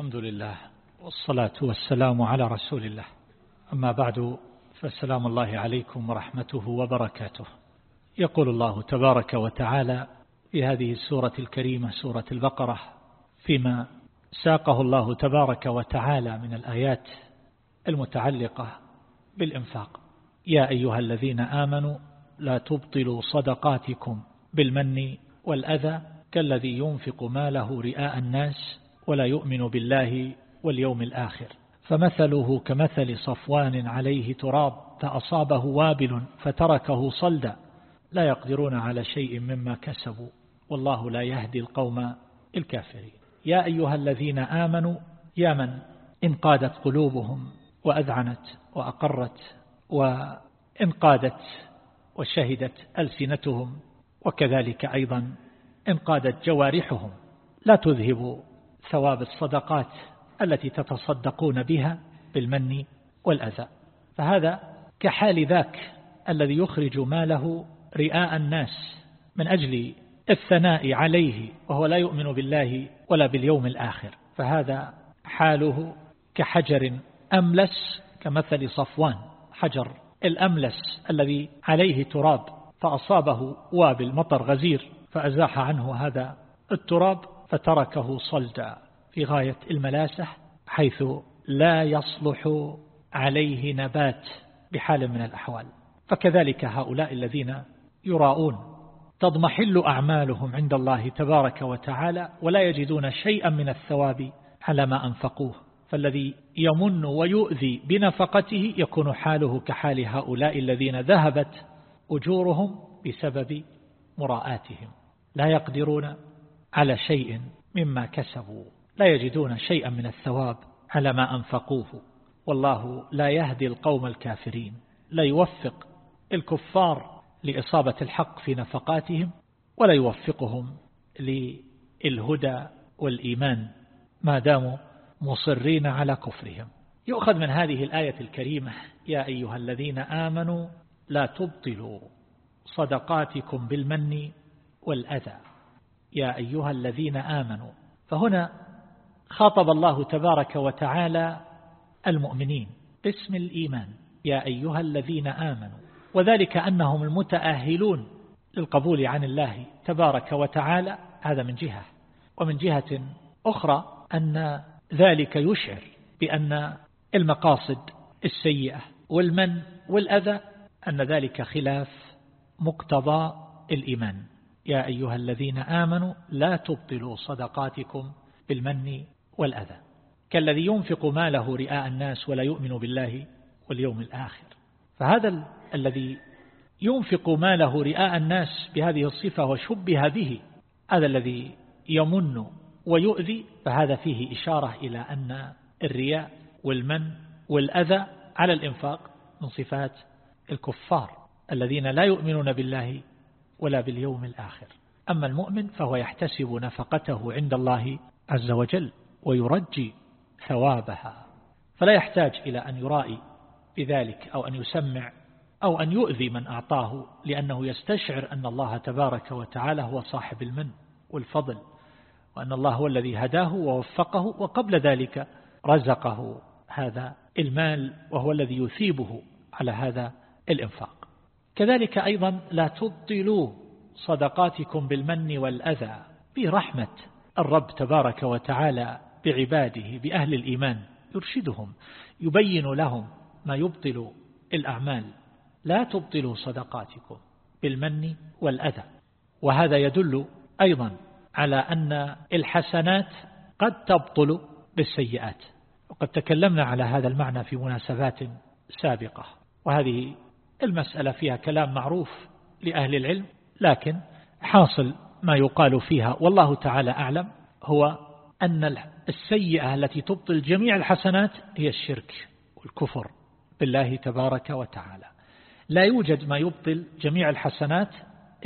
الحمد لله والصلاة والسلام على رسول الله. أما بعد فالسلام الله عليكم ورحمته وبركاته. يقول الله تبارك وتعالى في هذه السورة الكريمة سورة البقرة فيما ساقه الله تبارك وتعالى من الآيات المتعلقة بالإنفاق. يا أيها الذين آمنوا لا تبطلوا صدقاتكم بالمن والأذى كالذي ينفق ماله رئاء الناس ولا يؤمن بالله واليوم الآخر. فمثله كمثل صفوان عليه تراب فأصابه وابل فتركه صلدا. لا يقدرون على شيء مما كسبوا. والله لا يهدي القوم الكافرين. يا أيها الذين آمنوا يا من؟ انقادت قلوبهم وأذعنت وأقرت وانقادت وشهدت ألسنتهم وكذلك أيضا انقادت جوارحهم. لا تذهبوا ثواب الصدقات التي تتصدقون بها بالمن والأذى. فهذا كحال ذاك الذي يخرج ماله رئاء الناس من أجل الثناء عليه وهو لا يؤمن بالله ولا باليوم الآخر. فهذا حاله كحجر أملس كمثل صفوان حجر الأملس الذي عليه تراب فأصابه وابل مطر غزير فأزاح عنه هذا التراب. فتركه صلدا في غاية الملاسة حيث لا يصلح عليه نبات بحال من الأحوال. فكذلك هؤلاء الذين يراؤون تضمحل أعمالهم عند الله تبارك وتعالى ولا يجدون شيئا من الثواب على ما أنفقوه. فالذي يمن ويؤذي بنفقته يكون حاله كحال هؤلاء الذين ذهبت أجورهم بسبب مراءاتهم. لا يقدرون على شيء مما كسبوا. لا يجدون شيئا من الثواب على ما أنفقوه. والله لا يهدي القوم الكافرين. لا يوفق الكفار لإصابة الحق في نفقاتهم ولا يوفقهم للهدى والإيمان. ما داموا مصرين على كفرهم. يؤخذ من هذه الآية الكريمة يا أيها الذين آمنوا لا تبطلوا صدقاتكم بالمن والأذى. يا أيها الذين آمنوا. فهنا خاطب الله تبارك وتعالى المؤمنين. باسم الإيمان. يا أيها الذين آمنوا. وذلك أنهم المتأهلون للقبول عن الله تبارك وتعالى. هذا من جهة. ومن جهة أخرى أن ذلك يشعر بأن المقاصد السيئة والمن والأذى أن ذلك خلاف مقتضى الإيمان. يا أيها الذين آمنوا لا تبطلوا صدقاتكم بالمن والأذى. كالذي ينفق ماله رئاء الناس ولا يؤمن بالله واليوم الآخر. فهذا الذي ينفق ماله رئاء الناس بهذه الصفة وشبه به هذا الذي يمن ويؤذي فهذا فيه إشارة إلى أن الرياء والمن والأذى على الإنفاق من صفات الكفار الذين لا يؤمنون بالله ولا باليوم الآخر. أما المؤمن فهو يحتسب نفقته عند الله عز وجل ويرجي ثوابها. فلا يحتاج إلى أن يرائي بذلك أو أن يسمع أو أن يؤذي من أعطاه لأنه يستشعر أن الله تبارك وتعالى هو صاحب المن والفضل وأن الله هو الذي هداه ووفقه وقبل ذلك رزقه. هذا المال وهو الذي يثيبه على هذا الإنفاق. كذلك أيضا لا تبطلوا صدقاتكم بالمن والأذى برحمة الرب تبارك وتعالى بعباده بأهل الإيمان يرشدهم يبين لهم ما يبطل الأعمال. لا تبطلوا صدقاتكم بالمن والأذى. وهذا يدل أيضا على أن الحسنات قد تبطل بالسيئات. وقد تكلمنا على هذا المعنى في مناسبات سابقة. وهذه المسألة فيها كلام معروف لأهل العلم لكن حاصل ما يقال فيها والله تعالى أعلم هو أن السيئة التي تبطل جميع الحسنات هي الشرك والكفر بالله تبارك وتعالى. لا يوجد ما يبطل جميع الحسنات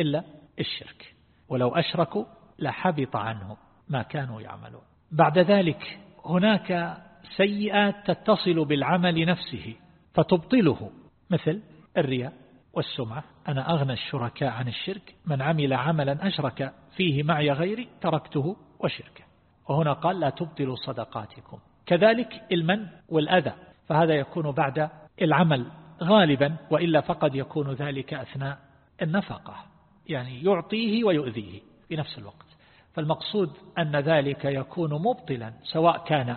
إلا الشرك ولو أشركوا لحبط عنهم ما كانوا يعملون. بعد ذلك هناك سيئات تتصل بالعمل نفسه فتبطله مثل الرياء والسمعة. أنا أغنى الشركاء عن الشرك. من عمل عملا أشرك فيه معي غيري تركته وشركه. وهنا قال لا تبطلوا صدقاتكم. كذلك المن والأذى. فهذا يكون بعد العمل غالبا وإلا فقد يكون ذلك أثناء النفقة. يعني يعطيه ويؤذيه في نفس الوقت. فالمقصود أن ذلك يكون مبطلا سواء كان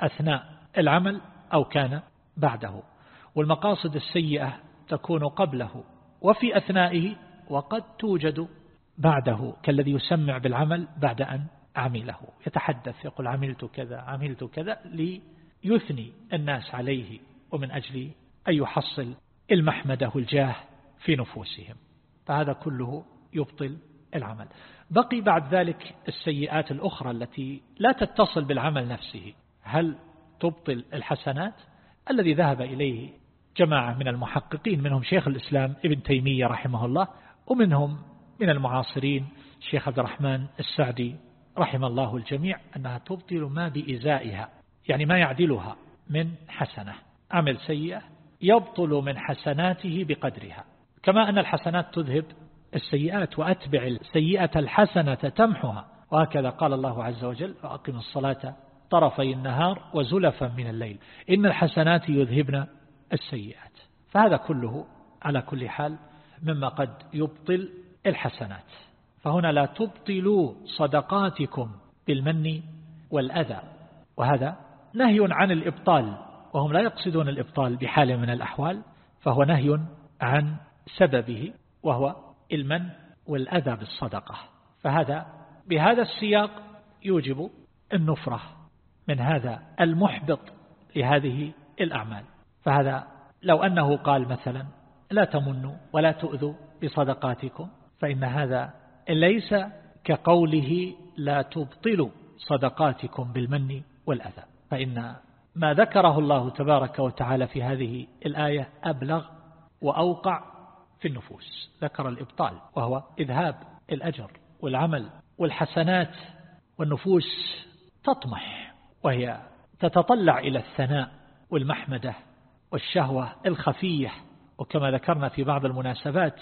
أثناء العمل أو كان بعده. والمقاصد السيئة تكون قبله وفي أثنائه وقد توجد بعده كالذي يسمع بالعمل بعد أن عمله. يتحدث يقول عملت كذا عملت كذا ليثني الناس عليه ومن أجل أن يحصل المحمده الجاه في نفوسهم. فهذا كله يبطل العمل. بقي بعد ذلك السيئات الأخرى التي لا تتصل بالعمل نفسه. هل تبطل الحسنات؟ الذي ذهب إليه جماعة من المحققين منهم شيخ الإسلام ابن تيمية رحمه الله ومنهم من المعاصرين شيخ عبد الرحمن السعدي رحم الله الجميع أنها تبطل ما بإزائها يعني ما يعدلها من حسنة. عمل سيئة يبطل من حسناته بقدرها. كما أن الحسنات تذهب السيئات وأتبع السيئة الحسنة تمحها. وهكذا قال الله عز وجل وأقم الصلاة طرفي النهار وزلفا من الليل إن الحسنات يذهبن السيئات. فهذا كله على كل حال مما قد يبطل الحسنات. فهنا لا تبطلوا صدقاتكم بالمن والأذى. وهذا نهي عن الإبطال وهم لا يقصدون الإبطال بحال من الأحوال فهو نهي عن سببه وهو المن والأذى بالصدقة. فهذا بهذا السياق يوجب النفرة من هذا المحبط لهذه الأعمال. فهذا لو أنه قال مثلا لا تمنوا ولا تؤذوا بصدقاتكم فإن هذا ليس كقوله لا تبطلوا صدقاتكم بالمن والأذى. فإن ما ذكره الله تبارك وتعالى في هذه الآية أبلغ وأوقع في النفوس. ذكر الإبطال وهو إذهاب الأجر والعمل والحسنات والنفوس تطمح وهي تتطلع إلى الثناء والمحمدة والشهوة الخفية وكما ذكرنا في بعض المناسبات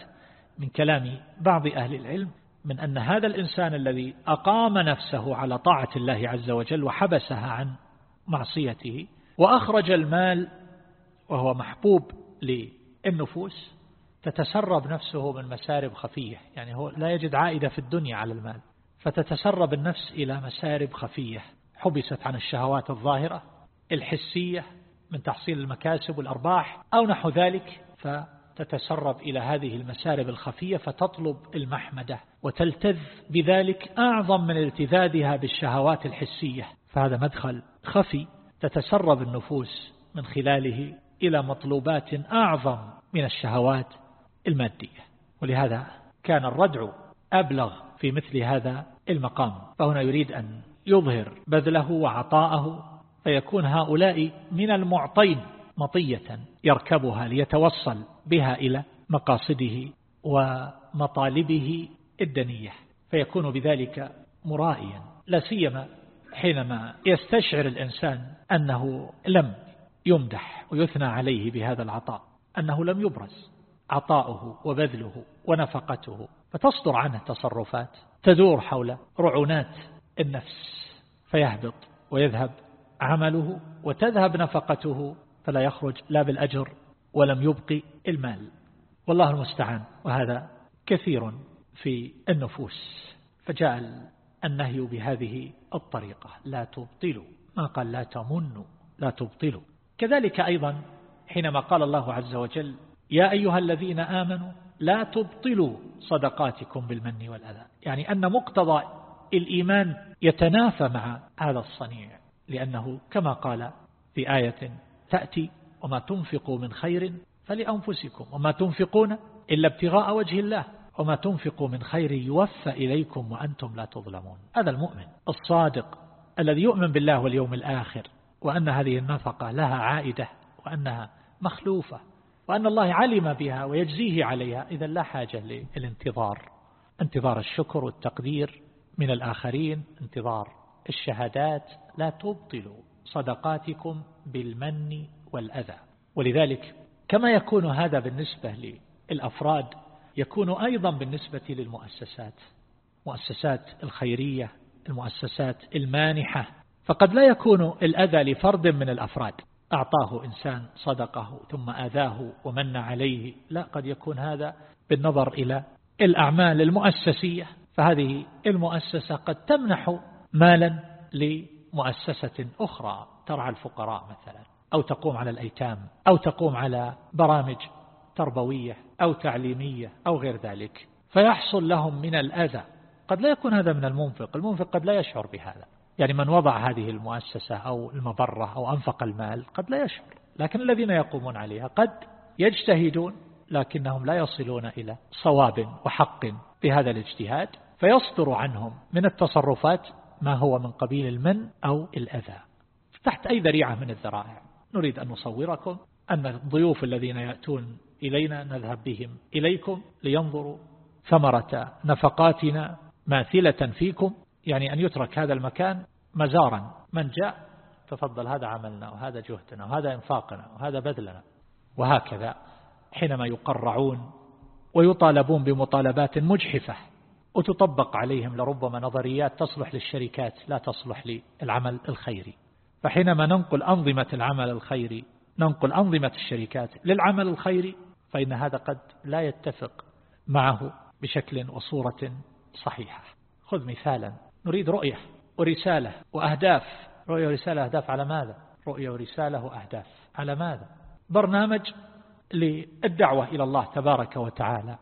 من كلام بعض أهل العلم من أن هذا الإنسان الذي أقام نفسه على طاعة الله عز وجل وحبسها عن معصيته وأخرج المال وهو محبوب للنفوس تتسرب نفسه من مسارب خفية يعني هو لا يجد عائدة في الدنيا على المال فتتسرب النفس إلى مسارب خفية حبست عن الشهوات الظاهرة الحسية من تحصيل المكاسب والأرباح أو نحو ذلك فتتسرب إلى هذه المسارب الخفية فتطلب المحمدة وتلتذ بذلك أعظم من التذاذها بالشهوات الحسية. فهذا مدخل خفي تتسرب النفوس من خلاله إلى مطلوبات أعظم من الشهوات المادية. ولهذا كان الردع أبلغ في مثل هذا المقام. فهنا يريد أن يظهر بذله وعطاءه فيكون هؤلاء من المعطين مطية يركبها ليتوصل بها إلى مقاصده ومطالبه الدنية فيكون بذلك مرائيا لا سيما حينما يستشعر الإنسان أنه لم يمدح ويثنى عليه بهذا العطاء أنه لم يبرز عطاؤه وبذله ونفقته فتصدر عنه تصرفات تدور حول رعونات النفس فيهبط ويذهب عمله وتذهب نفقته فلا يخرج لا بالأجر ولم يبقي المال. والله المستعان. وهذا كثير في النفوس. فجاء النهي بهذه الطريقة. لا تبطلوا. ما قال لا تمنوا. لا تبطلوا. كذلك أيضا حينما قال الله عز وجل يا أيها الذين آمنوا لا تبطلوا صدقاتكم بالمن والأذى. يعني أن مقتضى الإيمان يتنافى مع هذا الصنيع. لأنه كما قال في آية تأتي وما تنفقوا من خير فلأنفسكم وما تنفقون إلا ابتغاء وجه الله وما تنفقوا من خير يوفى إليكم وأنتم لا تظلمون. هذا المؤمن الصادق الذي يؤمن بالله واليوم الآخر وأن هذه النفقة لها عائدة وأنها مخلوفة وأن الله علم بها ويجزيه عليها إذا لا حاجة للانتظار. انتظار الشكر والتقدير من الآخرين انتظار الشهادات لا تبطلوا صدقاتكم بالمن والأذى. ولذلك كما يكون هذا بالنسبة للأفراد يكون أيضا بالنسبة للمؤسسات مؤسسات الخيرية المؤسسات المانحة. فقد لا يكون الأذى لفرد من الأفراد. أعطاه إنسان صدقه ثم آذاه ومن عليه. لا قد يكون هذا بالنظر إلى الأعمال المؤسسية. فهذه المؤسسة قد تمنح مالا لمؤسسة أخرى ترعى الفقراء مثلا أو تقوم على الأيتام أو تقوم على برامج تربوية أو تعليمية أو غير ذلك. فيحصل لهم من الأذى. قد لا يكون هذا من المنفق المنفق قد لا يشعر بهذا. يعني من وضع هذه المؤسسة أو المبرة أو أنفق المال قد لا يشعر. لكن الذين يقومون عليها قد يجتهدون لكنهم لا يصلون إلى صواب وحق بهذا الاجتهاد. فيصدر عنهم من التصرفات ما هو من قبيل المن أو الأذى. تحت أي ذريعة من الذرائع. نريد أن نصوركم أن الضيوف الذين يأتون إلينا نذهب بهم إليكم لينظروا ثمرة نفقاتنا ماثلة فيكم. يعني أن يترك هذا المكان مزارا. من جاء تفضل هذا عملنا وهذا جهدنا وهذا إنفاقنا وهذا بذلنا. وهكذا حينما يقرعون ويطالبون بمطالبات مجحفة. وتطبق عليهم لربما نظريات تصلح للشركات لا تصلح للعمل الخيري. فحينما ننقل أنظمة العمل الخيري ننقل أنظمة الشركات للعمل الخيري فإن هذا قد لا يتفق معه بشكل وصورة صحيحة. خذ مثالا. نريد رؤية ورسالة وأهداف. رؤية ورسالة أهداف على ماذا؟ رؤية ورسالة وأهداف على ماذا؟ برنامج للدعوة إلى الله تبارك وتعالى.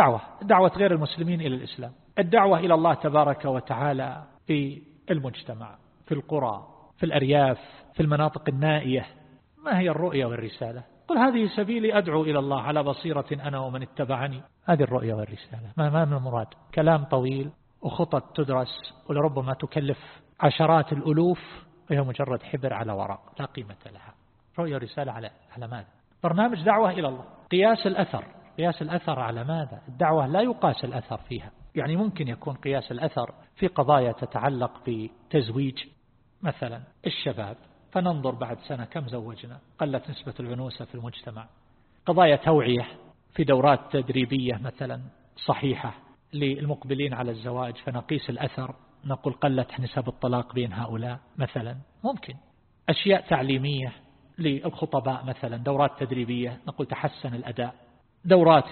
دعوة دعوة غير المسلمين إلى الإسلام. الدعوة إلى الله تبارك وتعالى في المجتمع في القرى في الأرياف في المناطق النائية. ما هي الرؤية والرسالة؟ قل هذه سبيلي أدعو إلى الله على بصيرة أنا ومن اتبعني. هذه الرؤية والرسالة. ما ما من المراد؟ كلام طويل وخطط تدرس ولربما تكلف عشرات الألوف وهي مجرد حبر على ورق لا قيمة لها. رؤية ورسالة على على ماذا؟ برنامج دعوة إلى الله. قياس الأثر. قياس الأثر على ماذا؟ الدعوة لا يقاس الأثر فيها. يعني ممكن يكون قياس الأثر في قضايا تتعلق بتزويج مثلا الشباب فننظر بعد سنة كم زوجنا؟ قلت نسبة العنوسة في المجتمع. قضايا توعية في دورات تدريبية مثلا صحيحة للمقبلين على الزواج فنقيس الأثر نقول قلت نسب الطلاق بين هؤلاء مثلا ممكن. أشياء تعليمية للخطباء مثلا دورات تدريبية نقول تحسن الأداء. دورات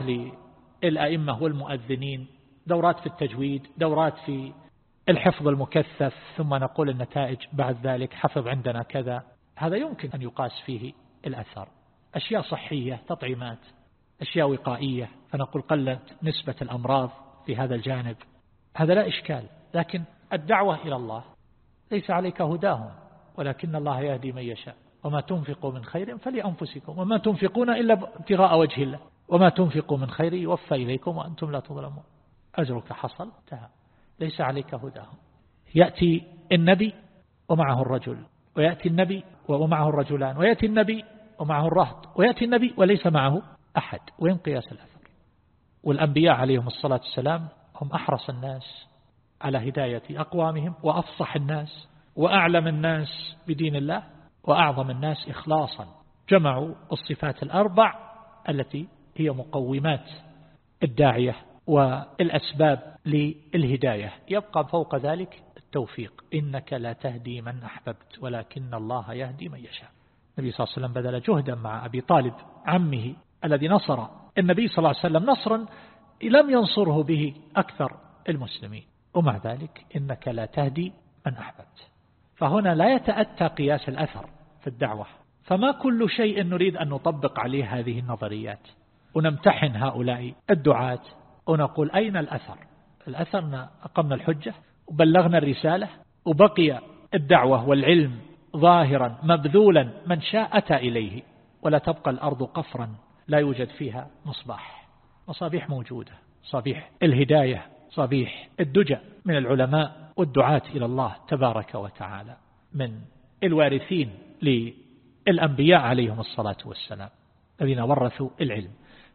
للأئمة والمؤذنين دورات في التجويد دورات في الحفظ المكثف ثم نقول النتائج بعد ذلك حفظ عندنا كذا. هذا يمكن أن يقاس فيه الأثر. أشياء صحية تطعيمات. أشياء وقائية فنقول قلت نسبة الأمراض في هذا الجانب. هذا لا إشكال لكن الدعوة إلى الله. ليس عليك هداهم ولكن الله يهدي من يشاء. وما تنفقوا من خير فلأنفسكم وما تنفقون إلا ابتغاء وجه الله. وما تنفقوا من خير يوفى إليكم وأنتم لا تظلمون. أجرك حصل انتهى. ليس عليك هداهم. يأتي النبي ومعه الرجل ويأتي النبي ومعه الرجلان ويأتي النبي ومعه الرهط ويأتي النبي وليس معه أحد وين قياس الأثر. والأنبياء عليهم الصلاة والسلام هم أحرص الناس على هداية أقوامهم وأفصح الناس وأعلم الناس بدين الله وأعظم الناس إخلاصا. جمعوا الصفات الأربع التي هي مقومات الداعية والأسباب للهداية. يبقى فوق ذلك التوفيق. إنك لا تهدي من أحببت ولكن الله يهدي من يشاء. النبي صلى الله عليه وسلم بذل جهدا مع أبي طالب عمه الذي نصر النبي صلى الله عليه وسلم نصرا لم ينصره به أكثر المسلمين. ومع ذلك إنك لا تهدي من أحببت. فهنا لا يتأتى قياس الأثر في الدعوة. فما كل شيء نريد أن نطبق عليه هذه النظريات. ونمتحن هؤلاء الدعاة ونقول أين الأثر؟ الأثر أقمنا الحجة وبلغنا الرسالة وبقي الدعوة والعلم ظاهرا مبذولا من شاء أتى إليه ولا تبقى الأرض قفرا لا يوجد فيها مصباح. مصابيح موجودة صبيح الهداية صبيح الدجى من العلماء والدعاة إلى الله تبارك وتعالى من الوارثين للأنبياء عليهم الصلاة والسلام الذين ورثوا العلم.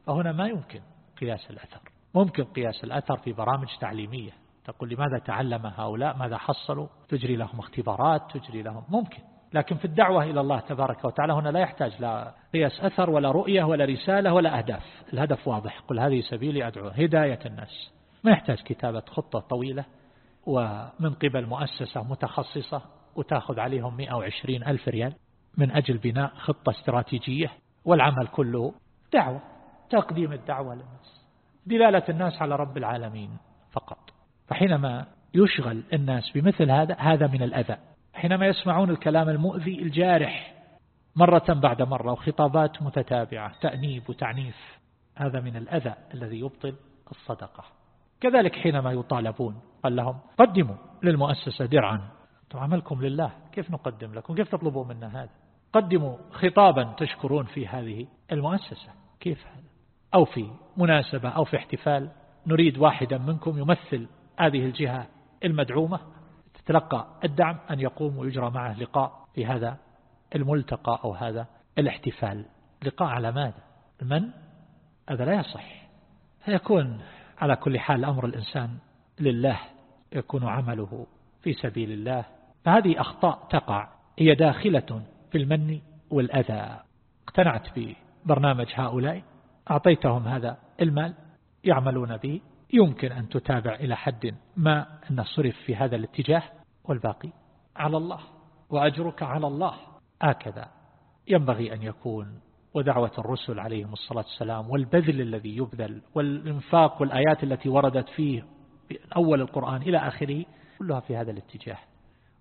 فهنا ما يمكن قياس الأثر. ممكن قياس الأثر في برامج تعليمية. تقول لماذا تعلم هؤلاء؟ ماذا حصلوا؟ تجري لهم اختبارات تجري لهم. ممكن. لكن في الدعوة إلى الله تبارك وتعالى هنا لا يحتاج لا قياس أثر ولا رؤية ولا رسالة ولا أهداف. الهدف واضح. قل هذه سبيلي أدعو هداية الناس. ما يحتاج كتابة خطة طويلة ومن قبل مؤسسة متخصصة وتأخذ عليهم 120 ألف ريال من أجل بناء خطة استراتيجية والعمل كله دعوة. تقديم الدعوة للناس. دلالة الناس على رب العالمين فقط. فحينما يشغل الناس بمثل هذا هذا من الأذى. حينما يسمعون الكلام المؤذي الجارح مرة بعد مرة وخطابات متتابعة تأنيب وتعنيف هذا من الأذى الذي يبطل الصدقة. كذلك حينما يطالبون قال لهم قدموا للمؤسسة درعا. عملكم لله. كيف نقدم لكم؟ كيف تطلبوا منا هذا؟ قدموا خطابا تشكرون في هذه المؤسسة. كيف هذا؟ أو في مناسبة أو في احتفال نريد واحدا منكم يمثل هذه الجهة المدعومة. تتلقى الدعم أن يقوم ويجرى معه لقاء في هذا الملتقى أو هذا الاحتفال. لقاء على ماذا؟ من هذا لا يصح. فيكون على كل حال أمر الإنسان لله يكون عمله في سبيل الله. فهذه أخطاء تقع هي داخلة في المن والأذى. اقتنعت ببرنامج هؤلاء؟ أعطيتهم هذا المال يعملون به يمكن أن تتابع إلى حد ما أن صرف في هذا الاتجاه والباقي. على الله وأجرك على الله. هكذا ينبغي أن يكون ودعوة الرسل عليهم الصلاة والسلام والبذل الذي يبذل والإنفاق والآيات التي وردت فيه من أول القرآن إلى آخره كلها في هذا الاتجاه.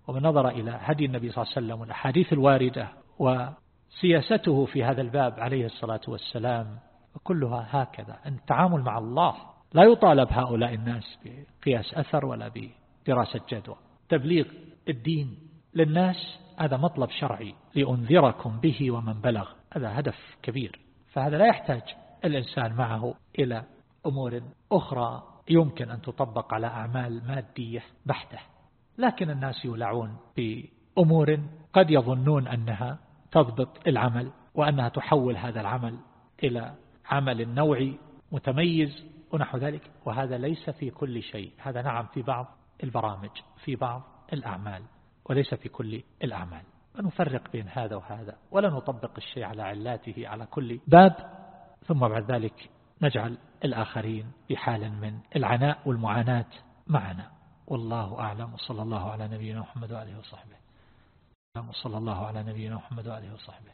ومن نظر إلى هدي النبي صلى الله عليه وسلم والأحاديث الواردة وسياسته في هذا الباب عليه الصلاة والسلام كلها هكذا. التعامل مع الله لا يطالب هؤلاء الناس بقياس أثر ولا بدراسة جدوى. تبليغ الدين للناس هذا مطلب شرعي لأنذركم به ومن بلغ. هذا هدف كبير. فهذا لا يحتاج الإنسان معه إلى أمور أخرى يمكن أن تطبق على أعمال مادية بحتة. لكن الناس يولعون بأمور قد يظنون أنها تضبط العمل وأنها تحول هذا العمل إلى عمل نوعي متميز ونحو ذلك. وهذا ليس في كل شيء. هذا نعم في بعض البرامج في بعض الأعمال وليس في كل الأعمال. ونفرق بين هذا وهذا ولا نطبق الشيء على علاته على كل باب ثم بعد ذلك نجعل الآخرين في حال من العناء والمعاناة معنا. والله أعلم. وصلى الله على نبينا محمد وآله وصحبه. وصلى الله على نبينا محمد وآله وصحبه.